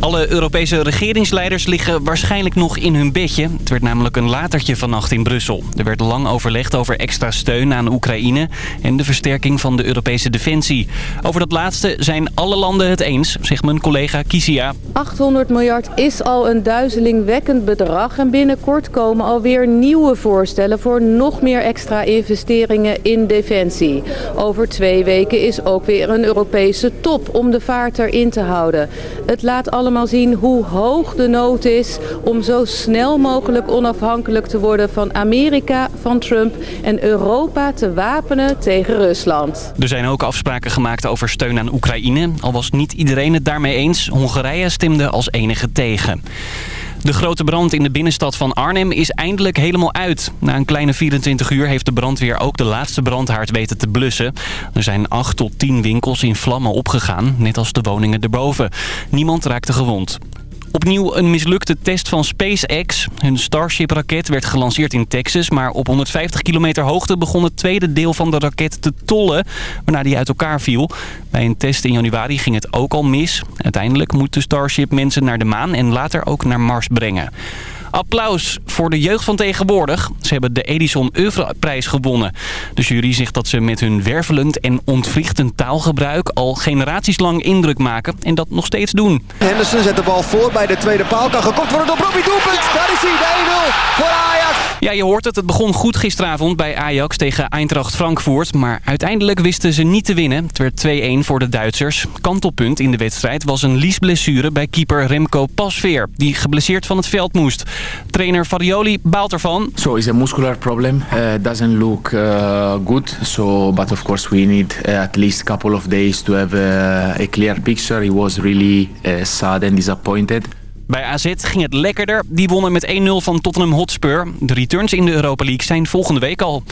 Alle Europese regeringsleiders liggen waarschijnlijk nog in hun bedje. Het werd namelijk een latertje vannacht in Brussel. Er werd lang overlegd over extra steun aan Oekraïne... en de versterking van de Europese defensie. Over dat laatste zijn alle landen het eens, zegt mijn collega Kisia. 800 miljard is al een duizelingwekkend bedrag... en binnenkort komen alweer nieuwe voorstellen... voor nog meer extra investeringen in defensie. Over twee weken is ook weer een Europese top om de vaart erin te houden. Het laat allemaal zien hoe hoog de nood is om zo snel mogelijk onafhankelijk te worden van Amerika, van Trump en Europa te wapenen tegen Rusland. Er zijn ook afspraken gemaakt over steun aan Oekraïne, al was niet iedereen het daarmee eens. Hongarije stemde als enige tegen. De grote brand in de binnenstad van Arnhem is eindelijk helemaal uit. Na een kleine 24 uur heeft de brandweer ook de laatste brandhaard weten te blussen. Er zijn 8 tot 10 winkels in vlammen opgegaan, net als de woningen erboven. Niemand raakte gewond. Opnieuw een mislukte test van SpaceX. Hun Starship-raket werd gelanceerd in Texas... maar op 150 kilometer hoogte begon het tweede deel van de raket te tollen... waarna die uit elkaar viel. Bij een test in januari ging het ook al mis. Uiteindelijk moet de Starship mensen naar de maan en later ook naar Mars brengen. Applaus voor de jeugd van tegenwoordig. Ze hebben de Edison Oeuvreprijs gewonnen. De jury zegt dat ze met hun wervelend en ontwrichtend taalgebruik... al generaties lang indruk maken en dat nog steeds doen. Henderson zet de bal voor bij de tweede paal. Kan gekopt worden door Robbie Doelpunt. Daar is hij, de 1-0 voor Ajax. Ja, je hoort het. Het begon goed gisteravond bij Ajax tegen Eintracht Frankfurt. Maar uiteindelijk wisten ze niet te winnen. Het werd 2-1 voor de Duitsers. Kantelpunt in de wedstrijd was een liesblessure bij keeper Remco Pasveer... die geblesseerd van het veld moest. Trainer Farioli baalt ervan. So it's a muscular problem. Uh, doesn't look uh, good. So, but of course we need uh, at least couple of days to have a clear picture. He was really sad and disappointed. Bij AZ ging het lekkerder. Die wonnen met 1-0 van Tottenham Hotspur. De returns in de Europa League zijn volgende week al.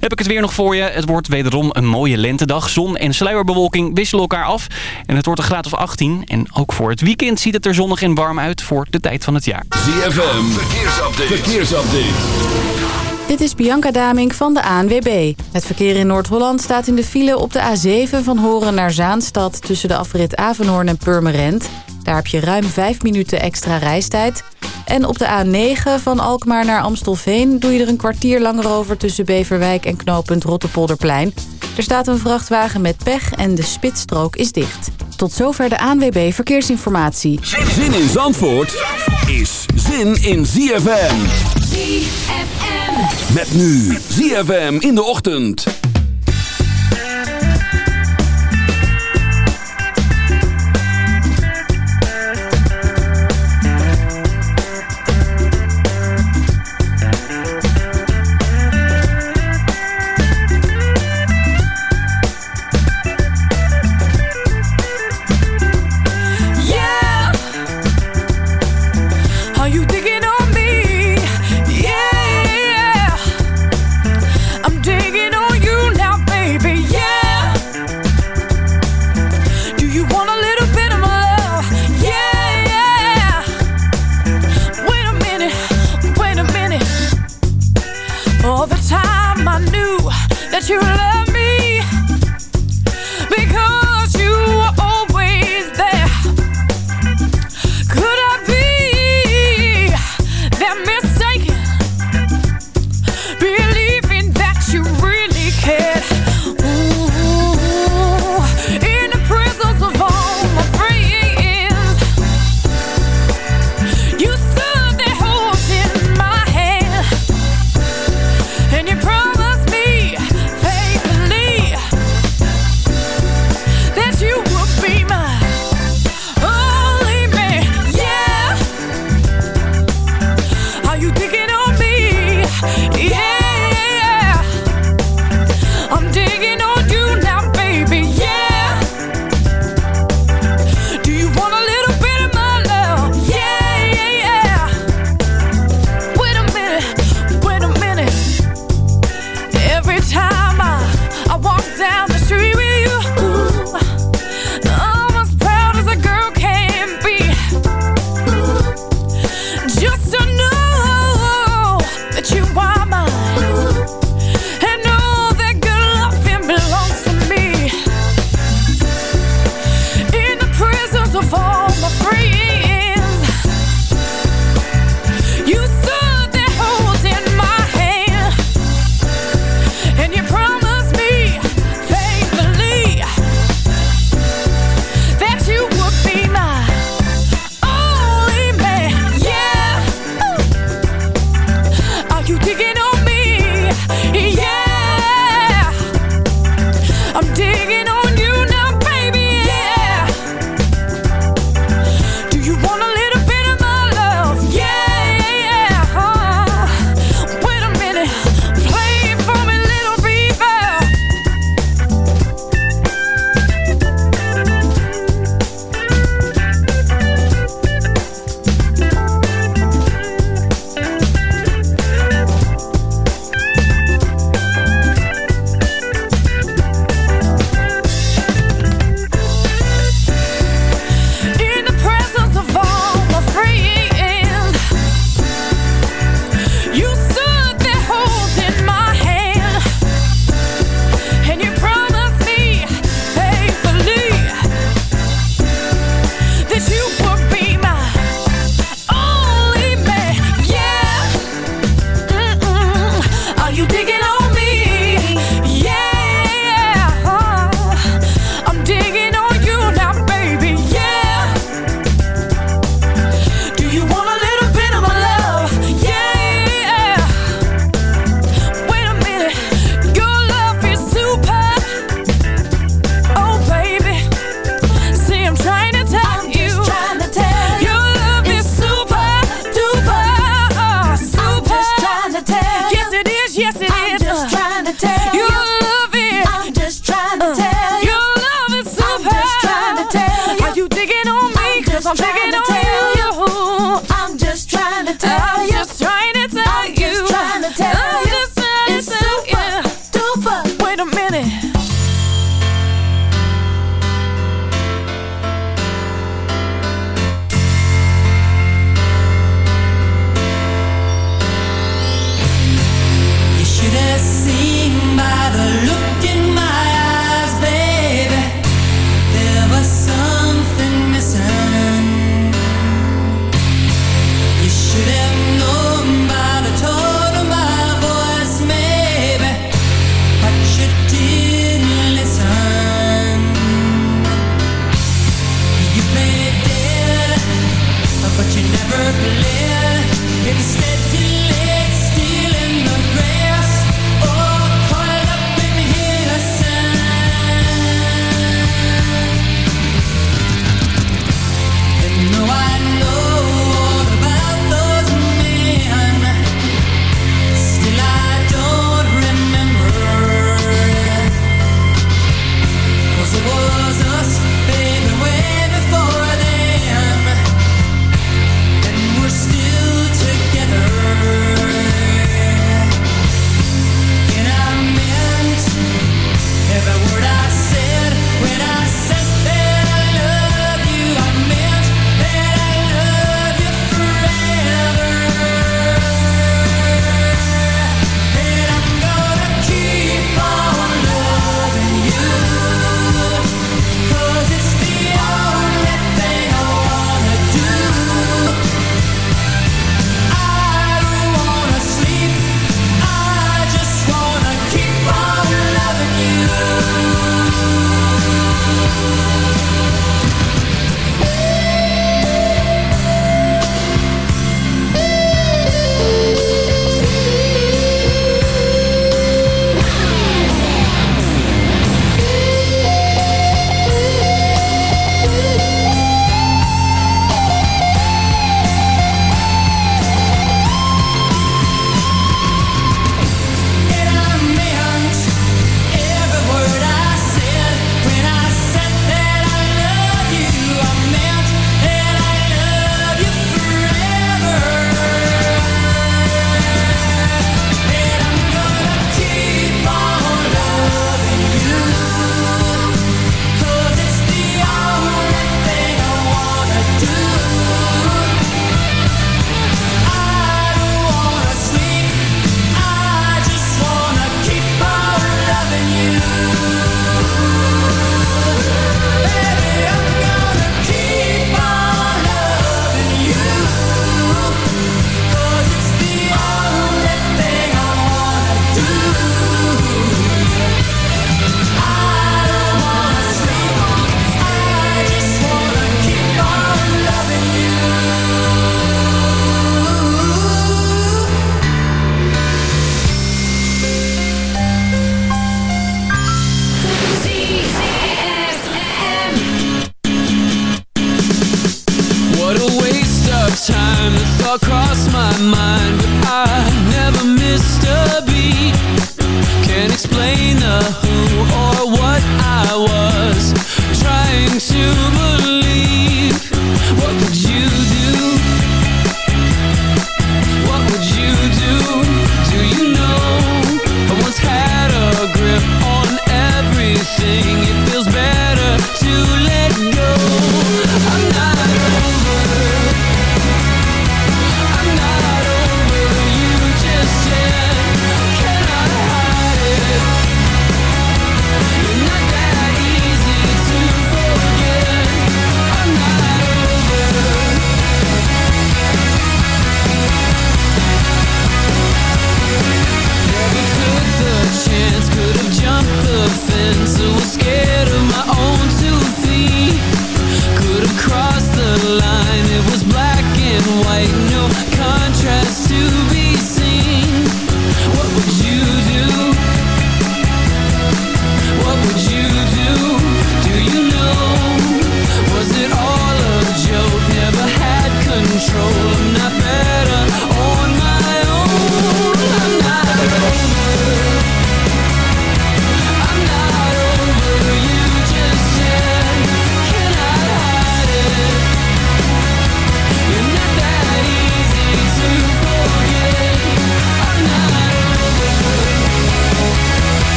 Heb ik het weer nog voor je. Het wordt wederom een mooie lentedag. Zon en sluierbewolking wisselen elkaar af. En het wordt een graad of 18. En ook voor het weekend ziet het er zonnig en warm uit voor de tijd van het jaar. ZFM, verkeersupdate. verkeersupdate. Dit is Bianca Daming van de ANWB. Het verkeer in Noord-Holland staat in de file op de A7 van Horen naar Zaanstad... tussen de afrit Avenhoorn en Purmerend. Daar heb je ruim 5 minuten extra reistijd. En op de A9 van Alkmaar naar Amstelveen... doe je er een kwartier langer over tussen Beverwijk en knooppunt Rottepolderplein. Er staat een vrachtwagen met pech en de spitsstrook is dicht. Tot zover de ANWB Verkeersinformatie. Zin in Zandvoort is zin in ZFM. ZFM. Met nu ZFM in de ochtend. You. love.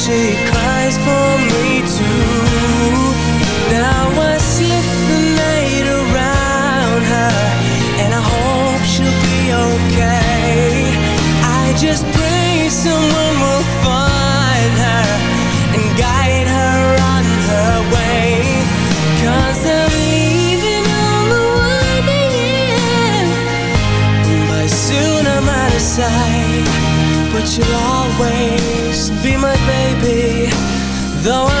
she cries for me too. Now I sit the night around her And I hope she'll be okay. I just pray someone will find her And guide her on her way. Cause I'm leaving on the winding end By soon I'm out of sight But you'll always be my baby Though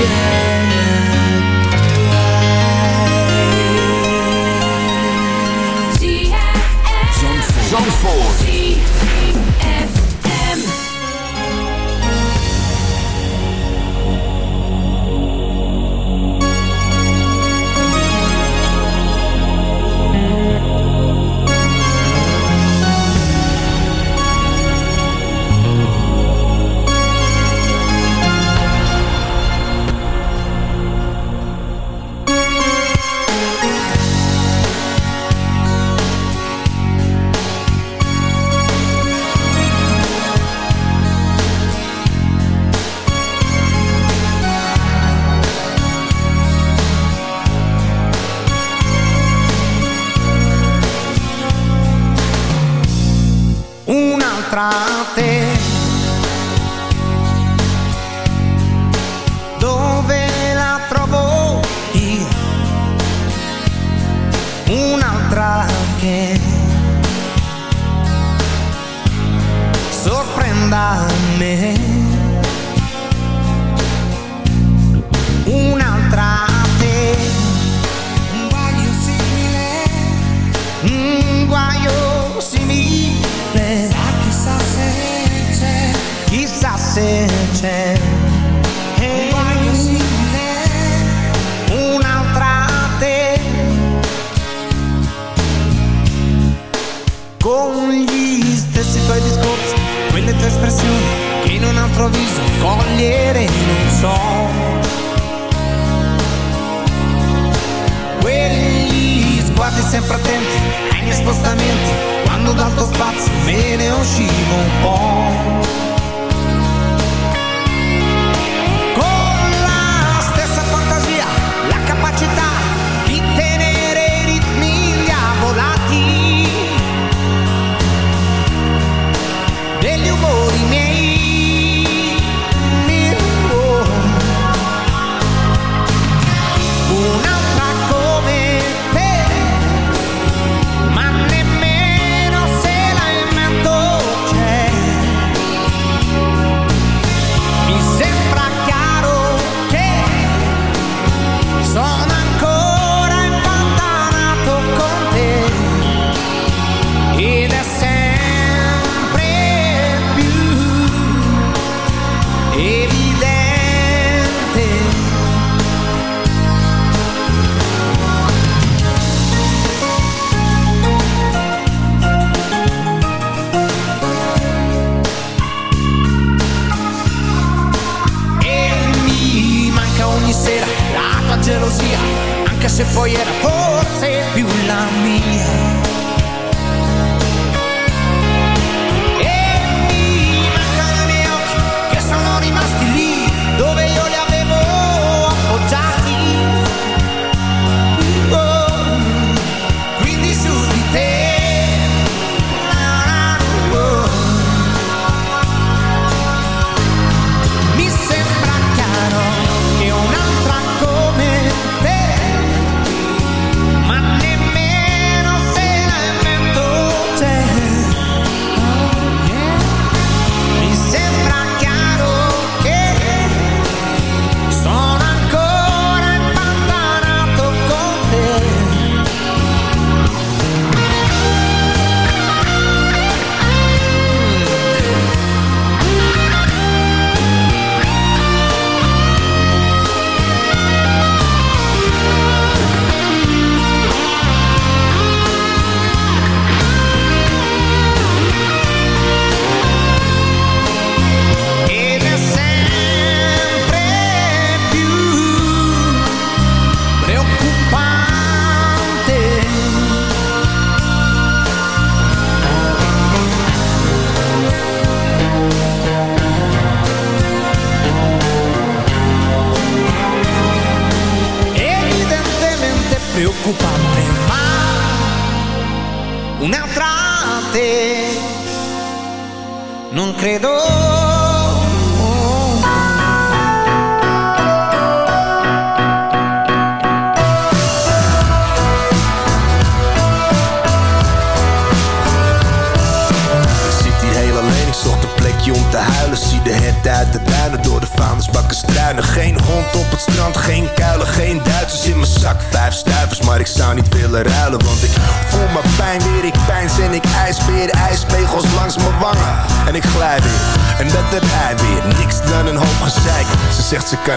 Yeah. she won't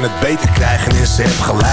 het beter krijgen en ze heeft gelijk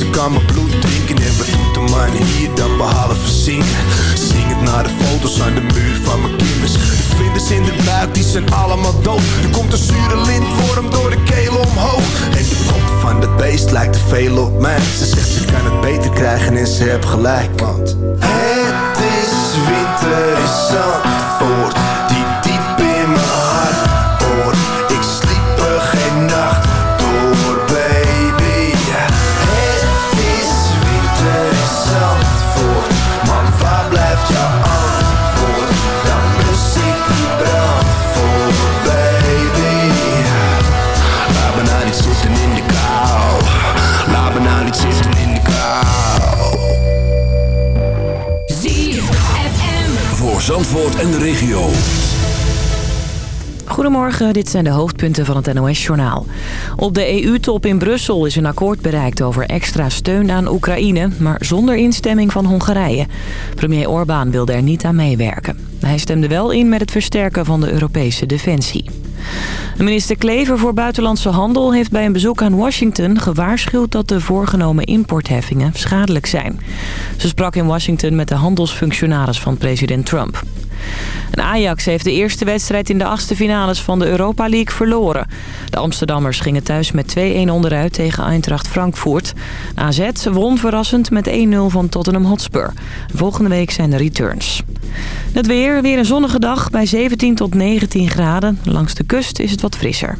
ze kan mijn bloed drinken. En wat doet de man hier dan behalve zingen? Zing het naar de foto's aan de muur van mijn kinders. De vlinders in de buik, die zijn allemaal dood. Er komt een zure lintworm door de keel omhoog. En de kop van dat beest lijkt te veel op mij. Ze zegt ze kan het beter krijgen en ze heeft gelijk. Want en de regio. Goedemorgen, dit zijn de hoofdpunten van het NOS-journaal. Op de EU-top in Brussel is een akkoord bereikt over extra steun aan Oekraïne... maar zonder instemming van Hongarije. Premier Orbán wilde er niet aan meewerken. Hij stemde wel in met het versterken van de Europese defensie. Minister Klever voor Buitenlandse Handel heeft bij een bezoek aan Washington gewaarschuwd dat de voorgenomen importheffingen schadelijk zijn. Ze sprak in Washington met de handelsfunctionaris van president Trump. En Ajax heeft de eerste wedstrijd in de achtste finales van de Europa League verloren. De Amsterdammers gingen thuis met 2-1 onderuit tegen Eintracht Frankfurt. AZ won verrassend met 1-0 van Tottenham Hotspur. Volgende week zijn de returns. Het weer, weer een zonnige dag bij 17 tot 19 graden. Langs de kust is het wat frisser.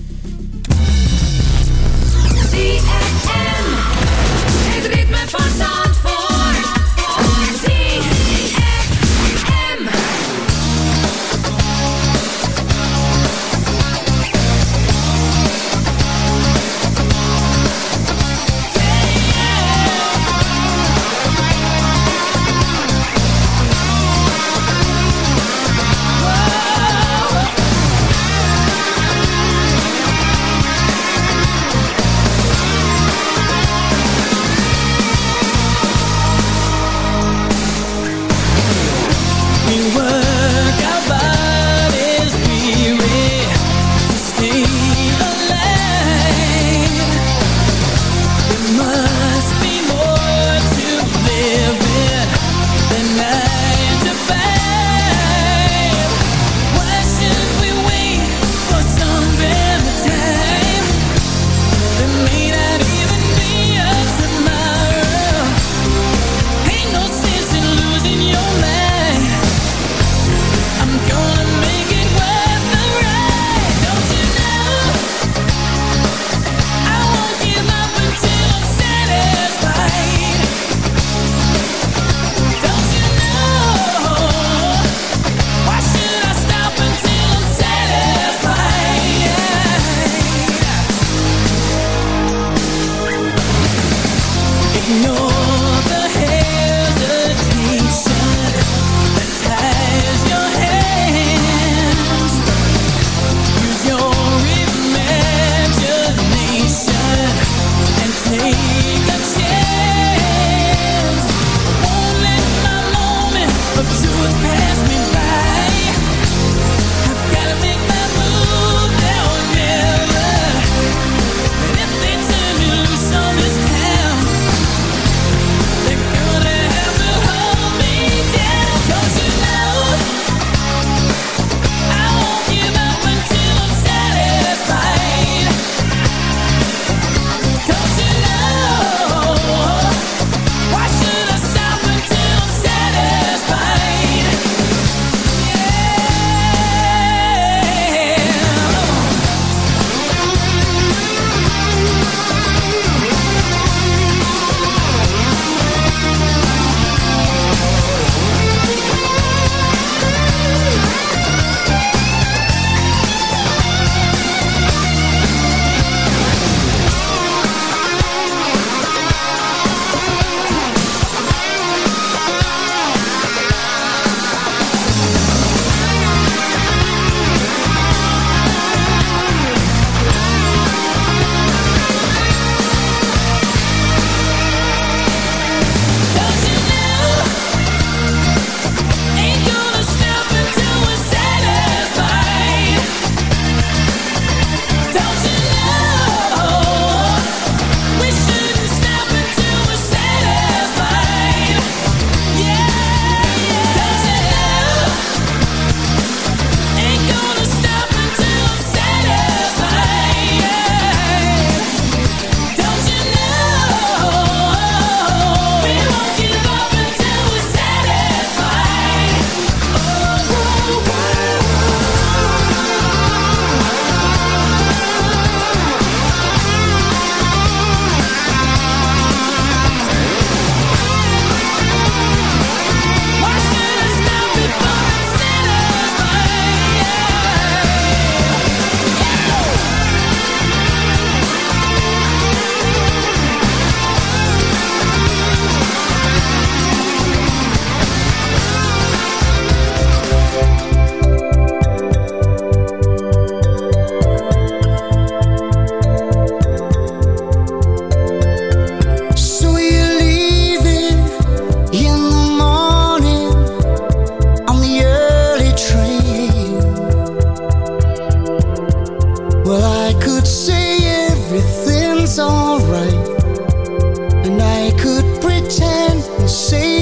Say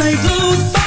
Make lose.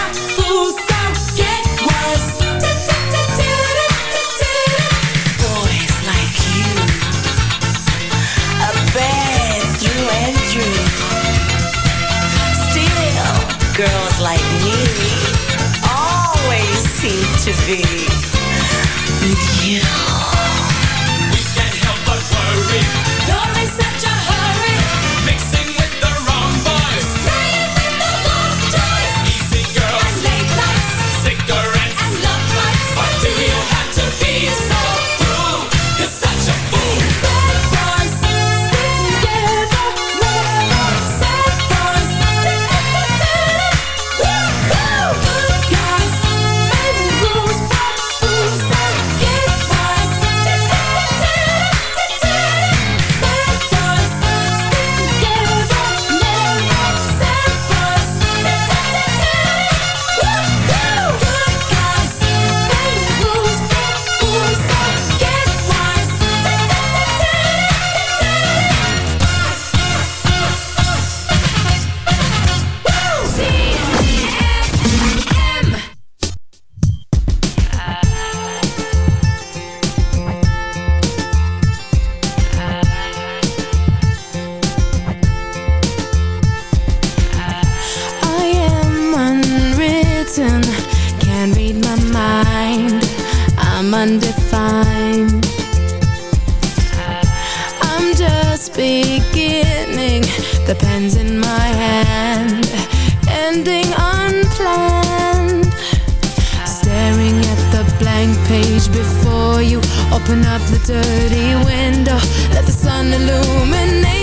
dirty window, let the sun illuminate.